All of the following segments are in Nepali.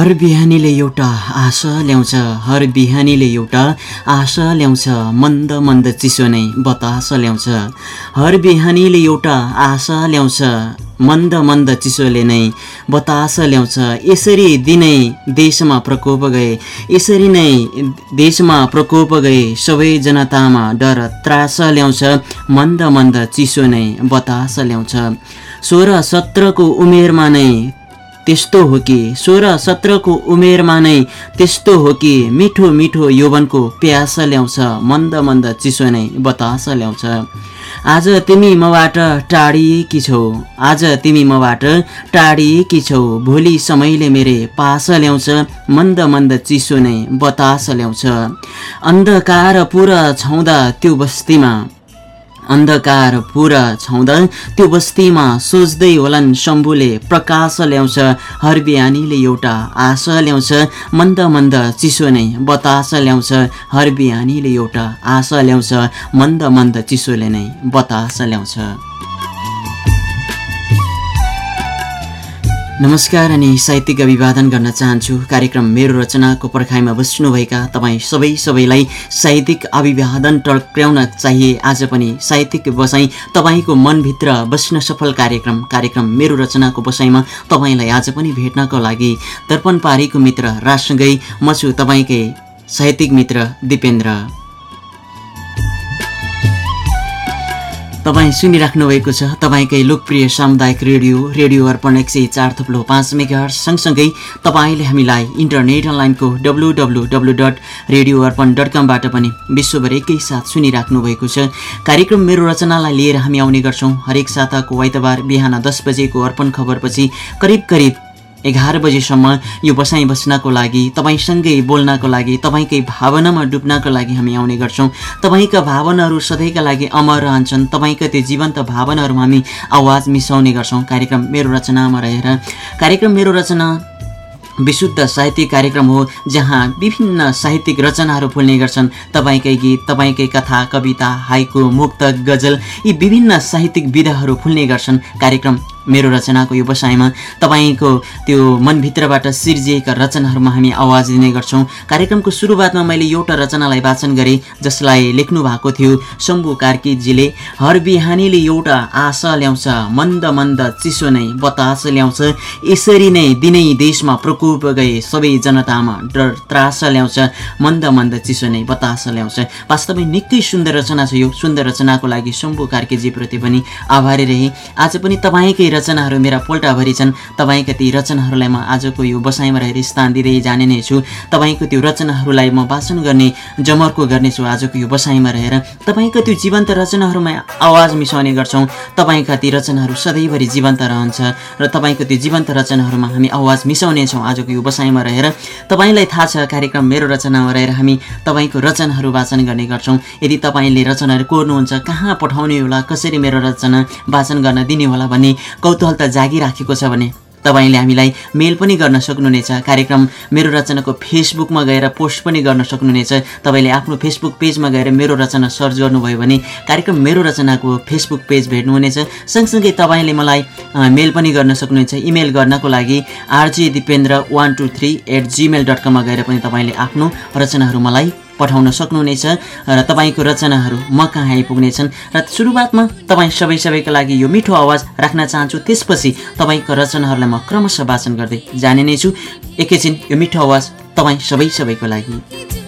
हर बिहानीले एउटा आशा ल्याउँछ हर बिहानीले एउटा आशा ल्याउँछ मन्द मन्द चिसो नै बतास ल्याउँछ। हर बिहानीले एउटा आशा ल्याउँछ मन्द मन्द चिसोले नै बतास ल्याउँछ। यसरी दिनै देशमा प्रकोप गए यसरी नै देशमा प्रकोप गए सबै जनतामा डर त्रास ल्याउँछ मन्द मन्द चिसो नै बतास ल्याउँछ। सोह्र सत्रको उमेरमा नै त्यस्तो हो कि सोह्र सत्रको उमेरमा नै त्यस्तो हो कि मिठो मिठो यौवनको प्यास ल्याउँछ मन्द मन्द चिसो नै बतास ल्याउँछ। आज तिमी मबाट टाढिएकी छौ आज तिमी मबाट टाढिएकी छौ भोलि समयले मेरे पास ल्याउँछ मन्द मन्द चिसो नै बतास ल्याउँछ। अन्धकार पुरा छाउँदा त्यो बस्तीमा अन्धकार पुरा छाउँदा त्यो बस्तीमा सोच्दै होलान् शम्भुले प्रकाश ल्याउँछ हर बिहानीले एउटा आशा ल्याउँछ मन्द मन्द चिसो नै बतास ल्याउँछ हर बिहानीले एउटा आशा ल्याउँछ मन्द मन्द चिसोले नै बतास ल्याउँछ। नमस्कार अनि साहित्यिक अभिवादन गर्न चाहन्छु। कार्यक्रम मेरो रचनाको पर्खाइमा बस्नुभएका तपाईँ सबै सबैलाई साहित्यिक अभिवादन टर्क्याउन चाहिए। आज पनि साहित्यिक बसाइ तपाईँको मनभित्र बस्न सफल कार्यक्रम। कार्यक्रम मेरो रचनाको बसाइमा तपाईँलाई आज पनि भेट्नको लागि दर्पण पारीको मित्र राजसँगै म छु तपाईँकै साहित्यिक मित्र दिपेन्द्र। तपाईँ सुनिराख्नु भएको छ तपाईँकै लोकप्रिय सामुदायिक रेडियो रेडियो अर्पण एक सय चार थुप्लो पाँच मेगा सँगसँगै तपाईँले हामीलाई इन्टरनेट अनलाइनको W W W dot radio Arpan dot कमबाट पनि विश्वभर एकैसाथ सुनिराख्नु भएको छ। कार्यक्रम मेरो रचनालाई लिएर हामी आउने गर्छौँ। हरेक साताको आइतबार बिहान दस बजेको अर्पण खबरपछि करिब करिब एघार बजीसम्म यो बसाइ बस्नको लागि तपाईँसँगै बोल्नको लागि तपाईँकै भावनामा डुब्नको लागि हामी आउने गर्छौँ। तपाईँका भावनाहरू सधैँका लागि अमर रहन्छन्। तपाईँका त्यो जीवन्त भावनाहरूमा हामी आवाज मिसाउने गर्छौँ। कार्यक्रम मेरो रचनामा रहेर। कार्यक्रम मेरो रचना विशुद्ध साहित्यिक कार्यक्रम हो जहाँ विभिन्न साहित्यिक रचनाहरू फुल्ने गर्छन्। तपाईँकै गीत तपाईँकै कथा कविता हाइको मुक्त गजल यी विभिन्न साहित्यिक विधाहरू फुल्ने गर्छन्। कार्यक्रम मेरो रचनाको यो बसाइमा तपाईँको त्यो मनभित्रबाट सिर्जिएका रचनाहरूमा हामी आवाज दिने गर्छौँ। कार्यक्रमको सुरुवातमा मैले एउटा रचनालाई वाचन गरेँ जसलाई लेख्नु भएको थियो शम्भु कार्कीजीले। हर बिहानीले एउटा आशा ल्याउँछ मन्द मन्द चिसो नै बतास ल्याउँछ। यसरी नै दिनै देशमा प्रकोप गए सबै जनतामा डर त्रास ल्याउँछ मन्द मन्द चिसो नै बतास ल्याउँछ। वास्तवमै निकै सुन्दर रचना छ यो। सुन्दर रचनाको लागि शम्भु कार्कीजीप्रति पनि आभारी रहे। आज पनि तपाईँकै रचनाहरू मेरा पोल्टाभरि छन्। तपाईँका ती रचनाहरूलाई म आजको यो बसाइमा रहेर स्थान दिँदै जाने नै छु। तपाईँको त्यो रचनाहरूलाई म वाचन गर्ने जमर्को गर्नेछु आजको यो बसाइमा रहेर। तपाईँको त्यो जीवन्त रचनाहरूमा आवाज मिसाउने गर्छौँ। तपाईँका ती रचनाहरू सधैँभरि जीवन्त रहन्छ र तपाईँको त्यो जीवन्त रचनाहरूमा हामी आवाज मिसाउनेछौँ आजको यो बसाइमा रहेर। तपाईँलाई थाहा छ कार्यक्रम मेरो रचनामा रहेर हामी तपाईँको रचनाहरू वाचन गर्ने गर्छौँ। यदि तपाईँले रचनाहरू कोर्नुहुन्छ कहाँ पठाउने होला कसरी मेरो रचना वाचन गर्न दिने होला भन्ने कौतूहल त जागिराखेको छ भने तपाईँले हामीलाई मेल पनि गर्न सक्नुहुनेछ। कार्यक्रम मेरो रचनाको फेसबुकमा गएर पोस्ट पनि गर्न सक्नुहुनेछ। तपाईँले आफ्नो फेसबुक पेजमा गएर मेरो रचना सर्च गर्नुभयो भने कार्यक्रम मेरो रचनाको फेसबुक पेज भेट्नुहुनेछ। सँगसँगै तपाईँले मलाई मेल पनि गर्न सक्नुहुन्छ। इमेल गर्नको लागि R G Dipendra one two three eight Gmail dot कममा गएर पनि तपाईँले आफ्नो रचनाहरू मलाई पठाउन सक्नुहुनेछ र तपाईँको रचनाहरू म कहाँ आइपुग्नेछन् र सुरुवातमा तपाईँ सबै सबैको लागि यो मिठो आवाज राख्न चाहन्छु। त्यसपछि तपाईँको रचनाहरूलाई म क्रमशः वाचन गर्दै जाने नै छु। एकैछिन यो मिठो आवाज तपाईँ सबै सबैको लागि।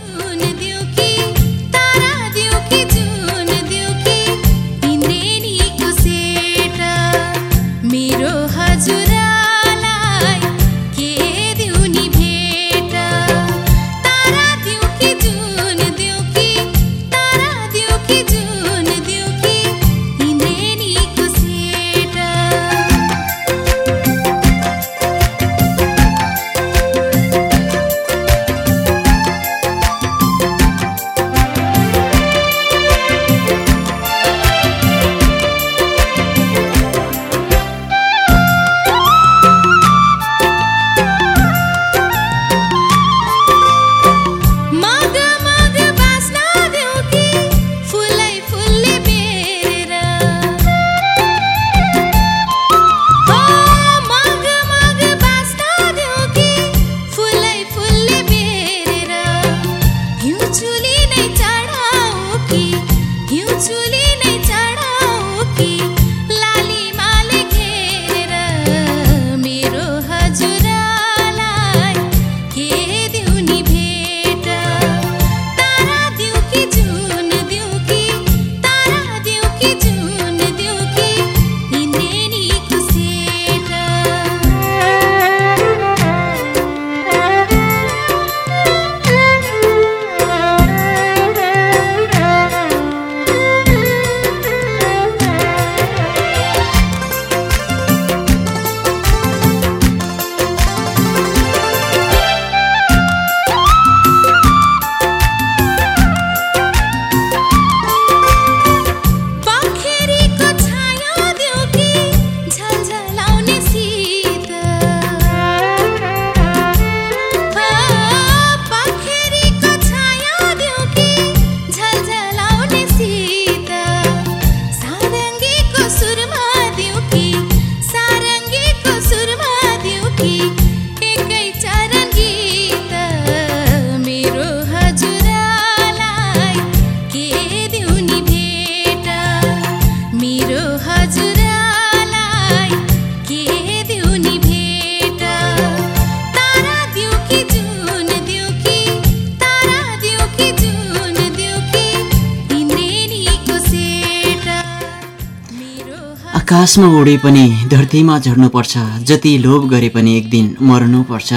आकाशमा उडे पनि धरतीमा झर्नुपर्छ जति लोभ गरे पनि एक दिन मर्नुपर्छ।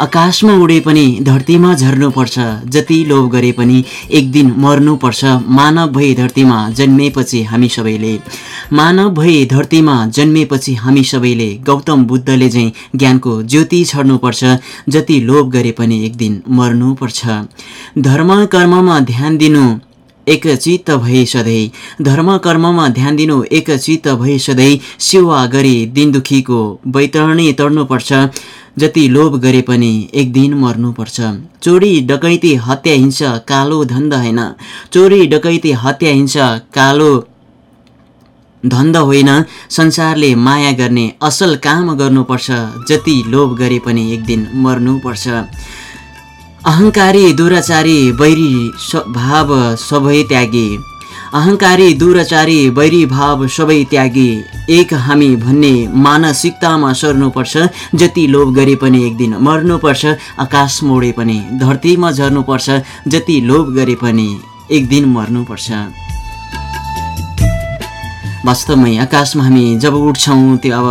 आकाशमा उडे पनि धरतीमा झर्नुपर्छ जति लोभ गरे पनि एक दिन मर्नुपर्छ। मानव भई धरतीमा जन्मेपछि हामी सबैले। मानव भई धरतीमा जन्मेपछि हामी सबैले गौतम बुद्धले चाहिँ ज्ञानको ज्योति छड्नुपर्छ जति लोभ गरे पनि एक दिन मर्नुपर्छ। धर्म कर्ममा ध्यान दिनु एकचित्त भए सधैँ धर्म कर्ममा ध्यान दिनु एकचित्त भए सधैँ सेवा गरी दिन दुखीको बैतरणी तर्नुपर्छ जति लोभ गरे पनि एक दिन मर्नुपर्छ। चोरी डकैती हत्या हिंसा कालो धन्द होइन। चोरी डकैती हत्या हिंसा कालो धन्द होइन। संसारले माया गर्ने असल काम गर्नुपर्छ जति लोभ गरे पनि एक दिन मर्नुपर्छ। अहङ्कारी दुराचारी बैरी भाव सबै त्यागे। अहङ्कारी दुराचारी बैरी भाव सबै त्यागे। एक हामी भन्ने मानसिकतामा सर्नुपर्छ जति लोभ गरे पनि एक दिन मर्नुपर्छ आकाश मोडे पनि धरतीमा झर्नुपर्छ जति लोभ गरे पनि एक दिन मर्नुपर्छ। वास्तवमै आकाशमा हामी जब उठ्छौँ त्यो अब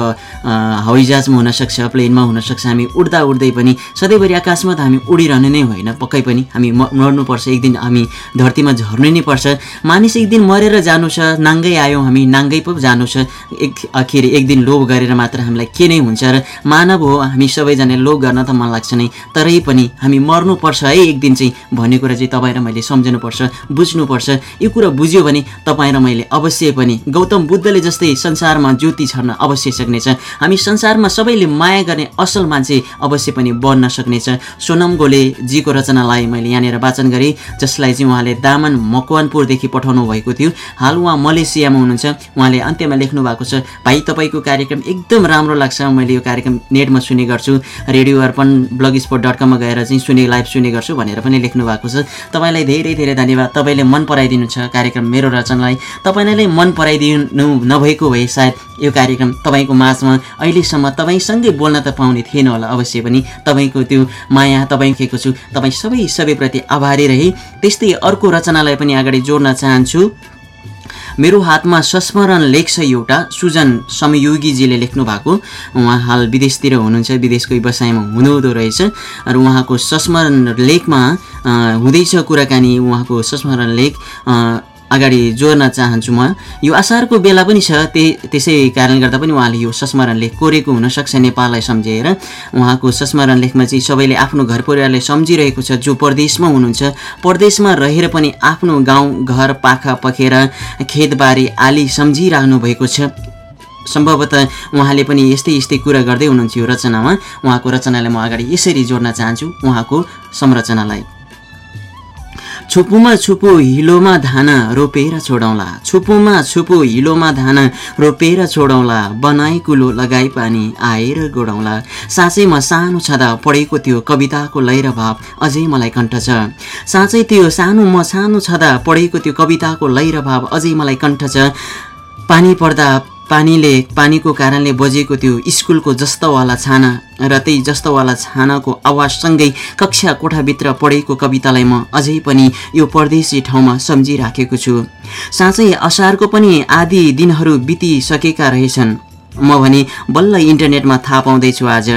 हवाईजहाजमा हुनसक्छ प्लेनमा हुनसक्छ हामी उड्दा उड्दै पनि सधैँभरि आकाशमा त हामी उडिरहने नै होइन पक्कै पनि हामी मर्नुपर्छ एक दिन हामी धरतीमा झर्नु नै पर्छ। मानिस एक दिन मरेर जानु छ नाङ्गै आयौँ हामी नाङ्गै पो जानु छ। एक आखिर एक दिन लोभ गरेर मात्र हामीलाई के नै हुन्छ र मानव हो हामी सबैजना लोभ गर्न त मन लाग्छ नै तरै पनि हामी मर्नुपर्छ है एक दिन चाहिँ भन्ने कुरा चाहिँ तपाईँ र मैले सम्झनुपर्छ बुझ्नुपर्छ। यो कुरा बुझ्यो भने तपाईँ र मैले अवश्य पनि गौतम बुद्धले जस्तै संसारमा ज्योति छर्न अवश्य सक्नेछ। हामी संसारमा सबैले माया गर्ने असल मान्छे अवश्य पनि बन्न सक्नेछ। सोनम गोले जीको रचनालाई मैले यहाँनिर वाचन गरेँ जसलाई चाहिँ उहाँले दामन मकवानपुरदेखि पठाउनु भएको थियो। हाल उहाँ मलेसियामा हुनुहुन्छ। उहाँले अन्त्यमा लेख्नु भएको छ भाइ तपाईँको कार्यक्रम एकदम राम्रो लाग्छ। मैले यो कार्यक्रम नेटमा सुने गर्छु। Radio Arpan blog sport dot कममा गएर चाहिँ सुने लाइभ सुने गर्छु भनेर पनि लेख्नु भएको छ। तपाईँलाई धेरै धेरै धन्यवाद। तपाईँले मन पराइदिनु छ कार्यक्रम मेरो रचनालाई। तपाईँलाई मन पराइदिनु नभएको भए सायद यो कार्यक्रम तपाईँको माझमा अहिलेसम्म तपाईँसँगै बोल्न त पाउने थिएन होला अवश्य पनि। तपाईँको त्यो माया तपाईँ खेको छु। तपाईँ सबै सबैप्रति आभारी रहे। त्यस्तै अर्को रचनालाई पनि अगाडि जोड्न चाहन्छु। मेरो हातमा संस्मरण लेख छ एउटा सुजन समयोगीजीले लेख्नु भएको। उहाँ हाल विदेशतिर हुनुहुन्छ विदेशको व्यवसायमा हुनुहुँदो रहेछ। र उहाँको संस्मरण लेखमा हुँदैछ कुराकानी। उहाँको संस्मरण लेख अगाडि जोड्न चाहन्छु म। यो असारको बेला पनि छ त्यही त्यसै कारणले गर्दा पनि उहाँले यो संस्मरण लेख कोरेको हुनसक्छ नेपाललाई सम्झेर। उहाँको संस्मरण लेखमा चाहिँ सबैले आफ्नो घर परिवारलाई सम्झिरहेको छ जो परदेशमा हुनुहुन्छ। परदेशमा रहेर पनि आफ्नो गाउँ घर पाखा पखेर खेतबारी आली सम्झिरहनु भएको छ। सम्भवतः उहाँले पनि यस्तै यस्तै कुरा गर्दै हुनुहुन्छ यो रचनामा। उहाँको रचनालाई म अगाडि यसरी जोड्न चाहन्छु उहाँको संरचनालाई। छुपुमा छुपु हिलोमा धान रोपेर छोडौँला। छुपुमा छुपु हिलोमा धान रोपेर छोडौँला। बनाई कुलो लगाई पानी आएर गोडाउँला साँच्चैमा सानो छँदा पढेको त्यो कविताको लैर भाव अझै मलाई कण्ठ छ। साँच्चै त्यो सानो म सानो छँदा पढेको त्यो कविताको लैर भाव अझै मलाई कण्ठ छ। पानी पर्दा पानीले पानीको कारणले बजेको त्यो स्कुलको जस्तोवाला छाना र त्यही जस्तोवाला छानाको आवाजसँगै कक्षा कोठाभित्र पढेको कवितालाई म अझै पनि यो परदेशी ठाउँमा सम्झिराखेको छु। साँच्चै असारको पनि आदि दिनहरू बितिसकेका रहेछन्। म भने बल्ल इन्टरनेटमा थाहा पाउँदैछु आज।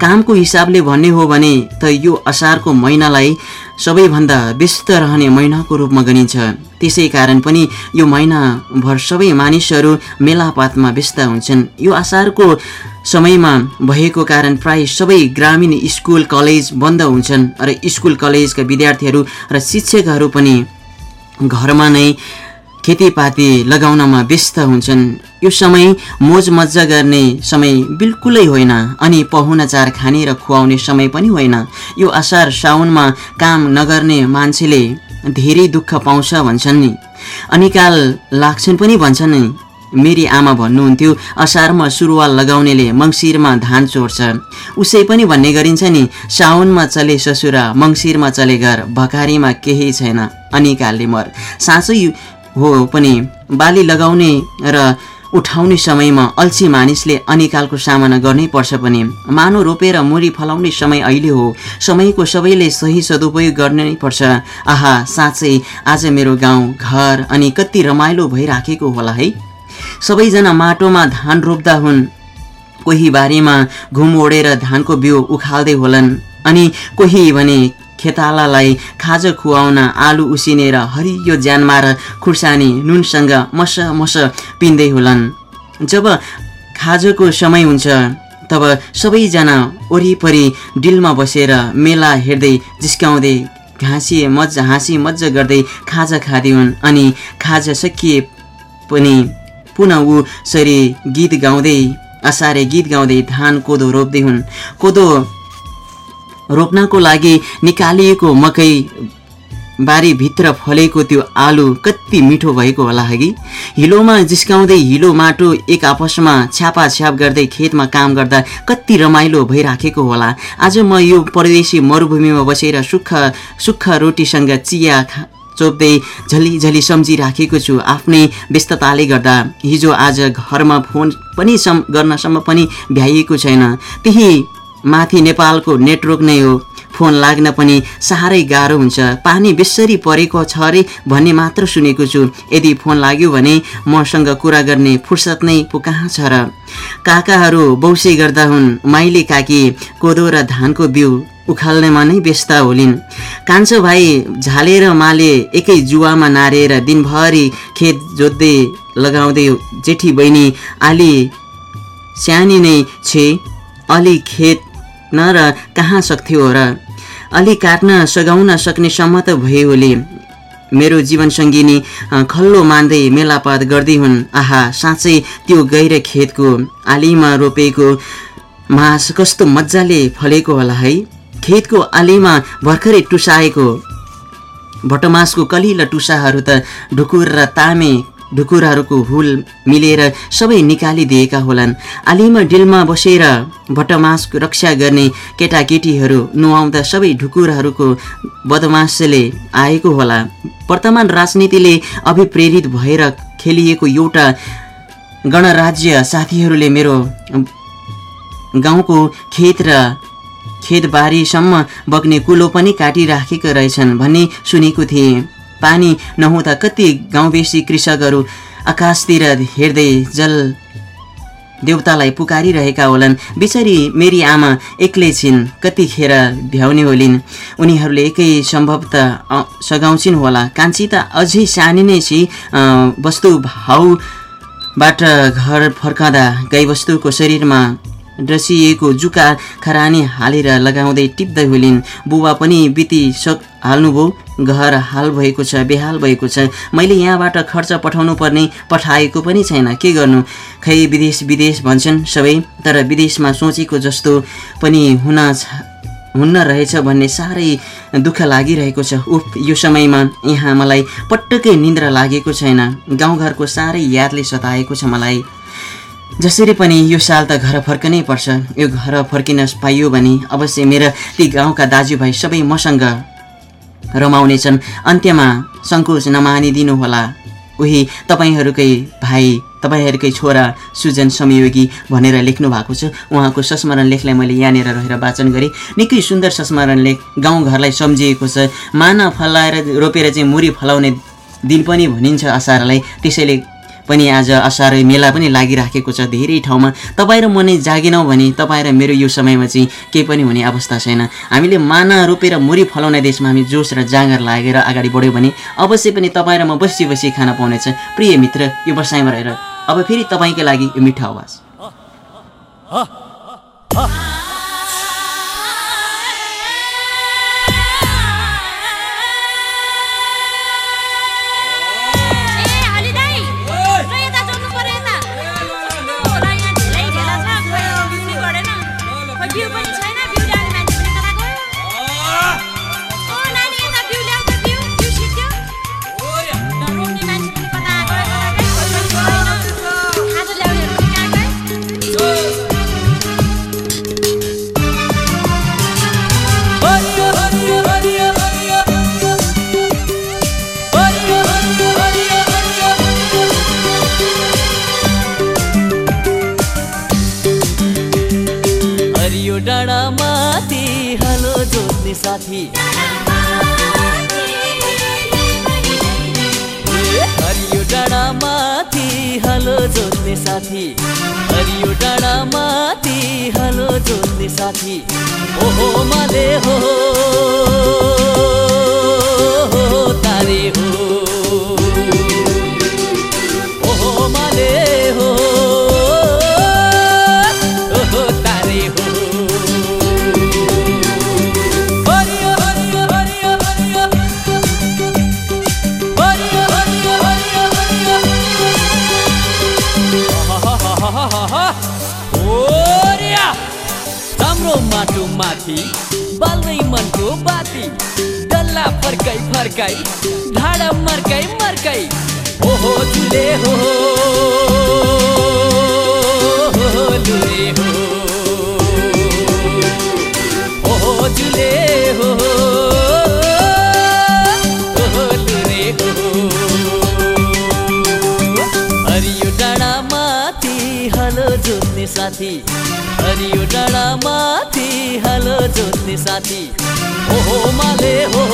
कामको हिसाबले भन्ने हो भने त यो असारको महिनालाई सबैभन्दा व्यस्त रहने महिनाको रूपमा गनिन्छ। त्यसै कारण पनि यो महिनाभर सबै मानिसहरू मेलापातमा व्यस्त हुन्छन्। यो असारको समयमा भएको कारण प्राय सबै ग्रामीण स्कुल कलेज बन्द हुन्छन्। र स्कुल कलेजका विद्यार्थीहरू र शिक्षकहरू पनि घरमा नै खेतीपाती लगाउनमा व्यस्त हुन्छन्। यो समय मोज मजा गर्ने समय बिल्कुलै होइन अनि पहुनाचार खाने र खुवाउने समय पनि होइन। यो असार साउनमा काम नगर्ने मान्छेले धेरै दुःख पाउँछ भन्छन् नि। अनिकाल लाग्छन् पनि भन्छन् नि। मेरी आमा भन्नुहुन्थ्यो असारमा सुरुवाल लगाउनेले मङ्सिरमा धान चोर्छ। उसै पनि भन्ने गरिन्छ नि साउनमा चले ससुरा मङ्सिरमा चले घर भकारीमा केही छैन। अनिकालले मर। साँच्चै हो पनि बाली लगाउने र उठाउने समयमा अल्छी मानिसले अनिकालको सामना गर्नै पर्छ पनि। मानो रोपेर मुरी फलाउने समय अहिले हो समयको सबैले सही सदुपयोग गर्नै पर्छ। आहा साँच्चै आज मेरो गाउँ घर अनि कति रमाइलो भइराखेको होला है। सबैजना माटोमा धान रोप्दा हुन्। कोही बारीमा घुम ओढेर धानको बिउ उखाल्दै होलान्। अनि कोही भने खेतालालाई खाजा खुवाउन आलु उसिनेर हरियो ज्यानमा र खुर्सानी नुनसँग मस मस पिन्दै होलान्। जब खाजाको समय हुन्छ तब सबैजना वरिपरि डिलमा बसेर मेला हेर्दै जिस्काउँदै घाँसी मजा हाँसी मजा गर्दै खाजा खाँदै हुन् अनि खाजा सकिए पनि पुनः ऊ सरी गीत गाउँदै असारे गीत गाउँदै धान कोदो रोप्दै हुन् कोदो रोप्नको लागि निकालिएको मकै बारीभित्र फलेको त्यो आलु कति मिठो भएको होला हगि। हिलोमा जिस्काउँदै हिलो माटो एक आपसमा छ्यापा छ्याप गर्दै खेतमा काम गर्दा कति रमाइलो भइराखेको होला। आज म यो परदेशी मरुभूमिमा बसेर सुख सुक्ख रोटीसँग चिया चोप्दै झली झली सम्झिराखेको छु आफ्नै व्यस्तताले गर्दा। हिजो आज घरमा फोन पनि सम गर्नसम्म पनि भ्याइएको छैन। त्यही माथि नेपालको नेटवर्क नै हो। फोन लाग्न पनि साह्रै गाह्रो हुन्छ। पानी बेसरी परेको छ अरे भन्ने मात्र सुनेको छु। यदि फोन लाग्यो भने मसँग कुरा गर्ने फुर्सद नै पो कहाँ छ र? काकाहरू बौसे गर्दा हुन्। माइली काकी कोदो र धानको बिउ उखाल्नेमा नै व्यस्त होलिन्। कान्छो भाइ झालेर माले एकै जुवामा नारेर दिनभरि खेत जोत्दै लगाउँदै जेठी बहिनी आली सानी नै छे। अलि खेत न र कहाँ सक्थ्यो र? अलि काट्न सघाउन सक्ने सम्मत भएकोले मेरो जीवनसङ्गिनी खल्लो मान्दै मेलापात गर्दै हुन्। आहा साँच्चै त्यो गैर खेतको आलीमा रोपेको मास कस्तो मजाले फलेको होला है। खेतको आलीमा भर्खरै टुसाएको। भटमासको कलिला टुसाहरू त ढुकुर र तामे ढुकुरहरूको हुल मिलेर सबै निकालिदिएका होलान्। आलीमा डिलमा बसेर भटमासको रक्षा गर्ने केटाकेटीहरू नुहाउँदा सबै ढुकुरहरूको बदमासले आएको होला। वर्तमान राजनीतिले अभिप्रेरित भएर खेलिएको एउटा गणराज्य साथीहरूले मेरो गाउँको खेत र खेतबारीसम्म बग्ने कुलो पनि काटिराखेका रहेछन् भन्ने सुनेको थिएँ। पानी नहुँदा कति गाउँबेसी कृषकहरू आकाशतिर हेर्दै जल देउतालाई पुकारिरहेका होलान्। बिचरी मेरी आमा एक्लै छिन् कतिखेर भ्याउने होलिन्। उनीहरूले एकै सम्भव त सघाउँछिन् होला। कान्छी त अझै सानी नै छि वस्तु भाउबाट घर फर्काँदा गाईवस्तुको शरीरमा ड्रसिएको जुका खरानी हालेर लगाउँदै टिप्दै होलिन् बुबा पनि बितिसक हाल्नुभयो। घर हाल भएको छ बेहाल भएको छ। मैले यहाँबाट खर्च पठाउनु पर्ने पठाएको पनि छैन। के गर्नु? खै विदेश विदेश भन्छन् सबै। तर विदेशमा सोचेको जस्तो पनि हुन हुन्न रहेछ भन्ने साह्रै दुःख लागिरहेको छ। उफ यो समयमा यहाँ मलाई पटक्कै निन्द्रा लागेको छैन। गाउँघरको साह्रै यादले सताएको छ मलाई। जसरी पनि यो साल त घर फर्कनै पर्छ। यो घर फर्किन पाइयो भने अवश्य मेरा ती गाउँका दाजुभाइ सबै मसँग रमाउनेछन्। अन्त्यमा सङ्कोच नमानिदिनु होला उही तपाईँहरूकै भाइ तपाईँहरूकै छोरा सुजन संयोगी भनेर लेख्नु भएको छ। उहाँको संस्मरण लेखलाई मैले यहाँनिर रहेर वाचन गरेँ। निकै सुन्दर संस्मरण लेख गाउँघरलाई सम्झिएको छ। माना फलाएर रोपेर चाहिँ मुरी फलाउने दिन पनि भनिन्छ असारलाई त्यसैले पनि आज असार मेला पनि लागिराखेको छ धेरै ठाउँमा। तपाईँ र म नै जागेनौँ भने तपाईँ र मेरो यो समयमा चाहिँ केही पनि हुने अवस्था छैन। हामीले माना रोपेर मुरी फलाउने देशमा हामी जोस र जाँगर लागेर अगाडि बढ्यौँ भने अवश्य पनि तपाईँ र म बसी बसी खान पाउनेछ। प्रिय मित्र यो बसाइमा रहेर अब फेरि तपाईँकै लागि यो मिठो आवाज। you, but जोत्ने साथी। हरियो डाँडा माथि हलो जोत्ने साथी। हरियो डाँडा माथि हलो जोत्ने साथी। ओहो माले हो। मरकई धड़म मरकई मरकई ओहो झूले हो साथी। हरियो डाँडा माथि हलो जोत्ने साथी। ओहो माले हो।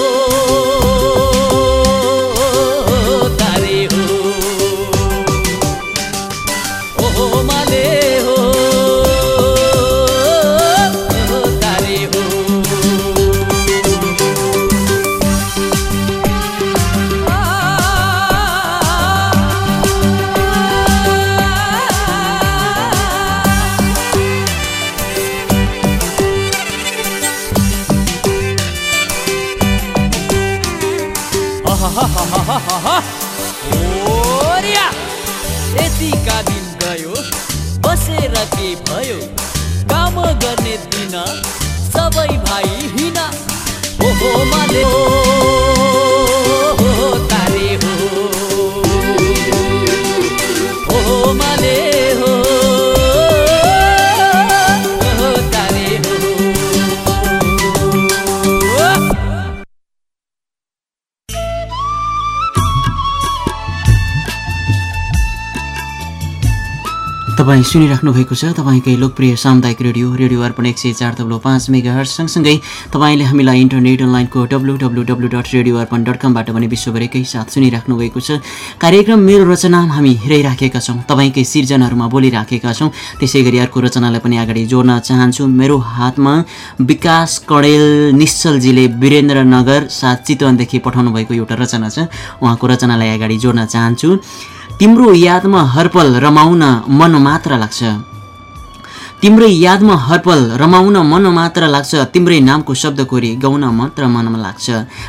काम गर्ने दिन सबै भाइ हिँड ओहो माले तपाईँ सुनिराख्नु भएको छ तपाईँकै लोकप्रिय सामुदायिक रेडियो रेडियो अर्पण एक सय चार तब्लो पाँच मेगा सँगसँगै तपाईँले हामीलाई इन्टरनेट अनलाइनको W W W dot radio Arpan dot कमबाट पनि विश्वभरिकै साथ सुनिराख्नु भएको छ। कार्यक्रम मेरो रचना हामी हेराइराखेका छौँ तपाईँकै सिर्जनाहरूमा बोलिराखेका छौँ। त्यसै गरी अर्को रचनालाई पनि अगाडि जोड्न चाहन्छु। मेरो हातमा विकास कडेल निश्चलजीले वीरेन्द्रनगर साथ चितवनदेखि पठाउनु भएको एउटा रचना छ। उहाँको रचनालाई अगाडि जोड्न चाहन्छु। तिम्रो यादमा हरपल रमाउन मन मात्र लाग्छ। तिम्रै यादमा हरपल रमाउन मन मात्र लाग्छ तिम्रै नामको शब्द कोरी गाउन मात्र मनमा लाग्छ।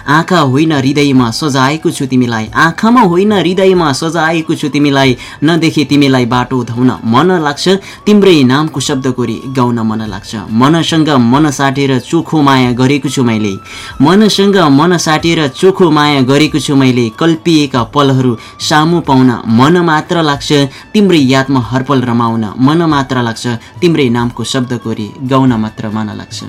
आँखा होइन हृदयमा सजाएको छु तिमीलाई आँखामा होइन हृदयमा सजाएको छु तिमीलाई नदेखे तिमीलाई बाटो धाउन मन लाग्छ। तिम्रै नामको शब्द कोरी गाउन मन लाग्छ। मनसँग मन साटेर चोखो माया गरेको छु मैले। मनसँग मन साटेर चोखो माया गरेको छु मैले। कल्पिएका पलहरू सामु पाउन मन मात्र लाग्छ। तिम्रै यादमा हरपल रमाउन मन मात्र लाग्छ। तिम्रै नामको शब्द कोरी गाउन मात्र मन लाग्छ।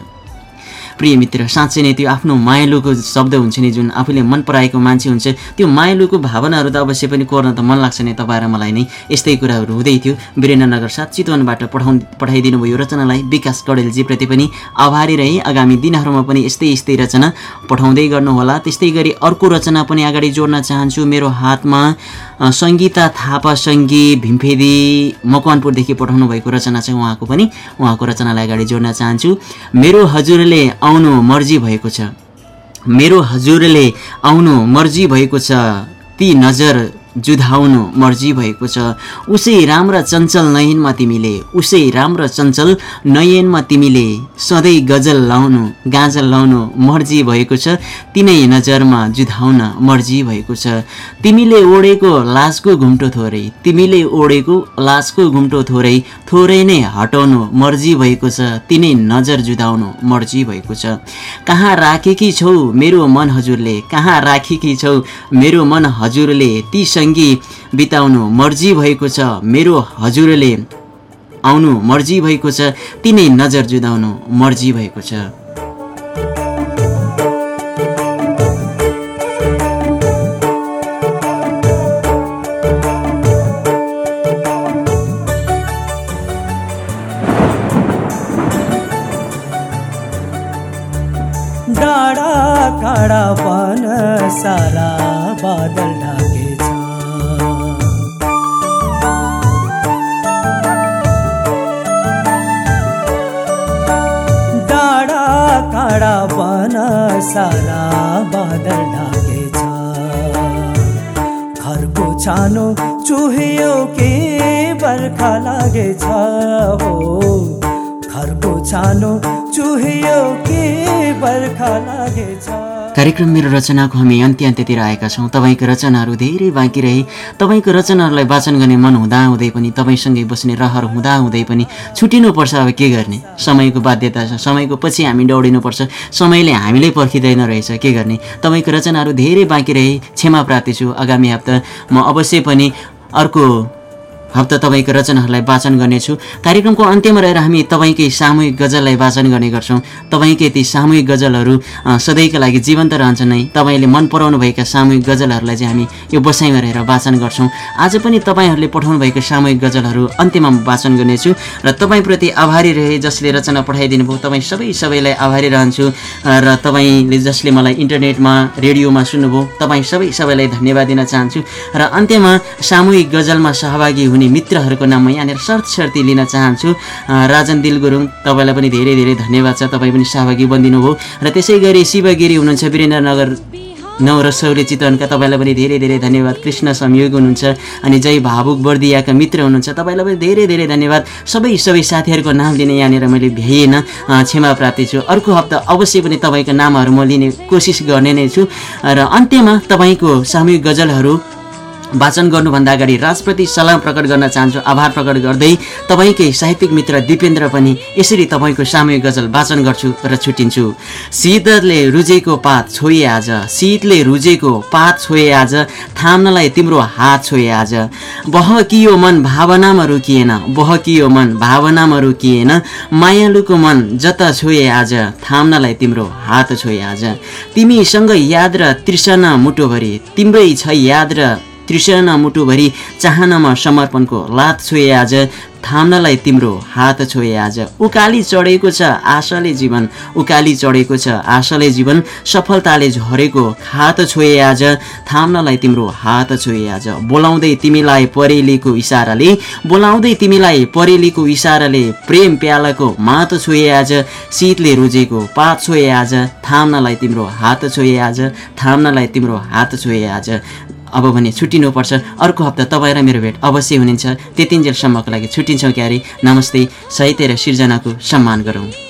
प्रिय मित्र साँच्चै नै त्यो आफ्नो मायालुको शब्द हुन्छ नि जुन आफूले मन पराएको मान्छे हुन्छ त्यो मायालुको भावनाहरू त अवश्य पनि कोर्न त मन लाग्छ नि तपाईँ र मलाई नै। यस्तै कुराहरू हुँदै थियो। वीरेन्द्रनगर साथ चितवनबाट पठाउ पठाइदिनु भयो रचनालाई विकास कडेलजीप्रति पनि आभारी रहे। आगामी दिनहरूमा पनि यस्तै यस्तै रचना पठाउँदै गर्नुहोला। त्यस्तै गरी अर्को रचना पनि अगाडि जोड्न चाहन्छु। मेरो हातमा सङ्गीता थापा सङ्गी भीमफेदी मकवानपुरदेखि पठाउनु भएको रचना चाहिँ उहाँको पनि। उहाँको रचनालाई अगाडि जोड्न चाहन्छु। मेरो हजुरले आउनु मर्जी भएको छ। मेरो हजुरले आउनु मर्जी भएको छ। ती नजर जुधाउनु मर्जी भएको छ। उसै राम्रा चञ्चल नयनमा तिमीले उसै राम्रा चञ्चल नयनमा तिमीले सधैँ गजल लाउनु गाजल लाउनु मर्जी भएको छ। तिनै नजरमा जुधाउन मर्जी भएको छ। तिमीले ओढेको लाजको घुम्टो थोरै तिमीले ओढेको लाजको घुम्टो थोरै थोरै नै हटाउनु मर्जी भएको छ। तिनै नजर जुधाउनु मर्जी भएको छ। कहाँ राखेकी छौ मेरो मन हजुरले कहाँ राखेकी छौ मेरो मन हजुरले? ती सङ्गी बिताउनु मर्जी भएको छ। मेरो हजुरले आउनु मर्जी भएको छ। तिनै नजर जुदाउनु मर्जी भएको छ। छानो चुह्यो के बर्खा लागेछ कार्यक्रम मेरो रचनाको हामी अन्त्य अन्त्यतिर आएका छौँ। तपाईँको रचनाहरू धेरै बाँकी रहे। तपाईँको रचनाहरूलाई वाचन गर्ने मन हुँदाहुँदै पनि तपाईँसँगै बस्ने रहर हुँदाहुँदै पनि छुटिनुपर्छ अब के गर्ने? समयको बाध्यता छ। समयको पछि हामी दौडिनुपर्छ। समयले हामीलाई पर्खिँदैन रहेछ। के गर्ने? तपाईँको रचनाहरू धेरै बाँकी रहे। क्षमा प्राप्ति छु। आगामी हप्ता म अवश्य पनि अर्को हप्ता तपाईँको रचनाहरूलाई वाचन गर्नेछु। कार्यक्रमको अन्त्यमा रहेर हामी तपाईँकै सामूहिक गजललाई वाचन गर्ने गर्छौँ। तपाईँकै ती सामूहिक गजलहरू सधैँका लागि जीवन्त रहन्छन् नै। तपाईँले मन पराउनुभएका सामूहिक गजलहरूलाई चाहिँ हामी यो बसाइमा रहेर वाचन गर्छौँ। आज पनि तपाईँहरूले पठाउनुभएको सामूहिक गजलहरू अन्त्यमा वाचन गर्नेछु र तपाईँप्रति आभारी रहे जसले रचना पठाइदिनु भयो तपाईँ सबै सबैलाई आभारी रहन्छु। र तपाईँले जसले मलाई इन्टरनेटमा रेडियोमा सुन्नुभयो तपाईँ सबै सबैलाई धन्यवाद दिन चाहन्छु। र अन्त्यमा सामूहिक गजलमा सहभागी हुने मित्रहरूको नाम म यहाँनिर शर्त शर्ती लिन चाहन्छु। राजन दिल गुरुङ तपाईँलाई पनि धेरै धेरै धन्यवाद छ। तपाईँ पनि सहभागी बनिदिनु भयो र त्यसै गरी शिवगिरी हुनुहुन्छ वीरेन्द्रनगर नौ रसौली चितवनका। तपाईँलाई पनि धेरै धेरै धन्यवाद। कृष्ण संयोग हुनुहुन्छ अनि जय भावुक बर्दियाका मित्र हुनुहुन्छ। तपाईँलाई पनि धेरै धेरै धन्यवाद। सबै सबै साथीहरूको नाम लिने यहाँनिर मैले भ्याइएन क्षमा प्राप्ति छु। अर्को हप्ता अवश्य पनि तपाईँको नामहरू म लिने कोसिस गर्ने नै छु। र अन्त्यमा तपाईँको सामूहिक गजलहरू वाचन गर्नुभन्दा अगाडि राजप्रति सलाम प्रकट गर्न चाहन्छु। आभार प्रकट गर्दै तपाईँकै साहित्यिक मित्र दिपेन्द्र पनि यसरी तपाईँको सामूहिक गजल वाचन गर्छु र छुट्टिन्छु शीतले रुजेको पात छोए आज। शीतले रुजेको पात छोए आज। थाम्नलाई तिम्रो हात छोए आज। बहकियो मन भावनामा रोकिएन। बहकियो मन भावनामा रोकिएन। मायालुको मन जता छोए आज। थाम्नलाई तिम्रो हात छोए आज। तिमीसँग याद र तृष्णा मुटुभरि। तिम्रै छ याद र तृष्णा मुटुभरि चाहनामा समर्पणको लात छोए आज थाम्नलाई तिम्रो हात छोए आज। उकाली चढेको छ आशाले जीवन उकाली चढेको छ आशाले जीवन सफलताले झरेको खात छोए आज थाम्नलाई तिम्रो हात छोए आज। बोलाउँदै तिमीलाई परेलीको इसाराले बोलाउँदै तिमीलाई परेलीको इसाराले प्रेम प्यालाको मात छोए आज शीतले रोजेको पात छोए आज थाम्नलाई तिम्रो हात छोए आज थाम्नलाई तिम्रो हात छोए आज। अब भने छुट्टिनुपर्छ। अर्को हप्ता तपाईँ र मेरो भेट अवश्य हुनेछ। त्यतिन्जेलसम्मको लागि छुट्टिन्छौँ क्यारे। नमस्ते साहित्य र सिर्जनाको सम्मान गरौँ।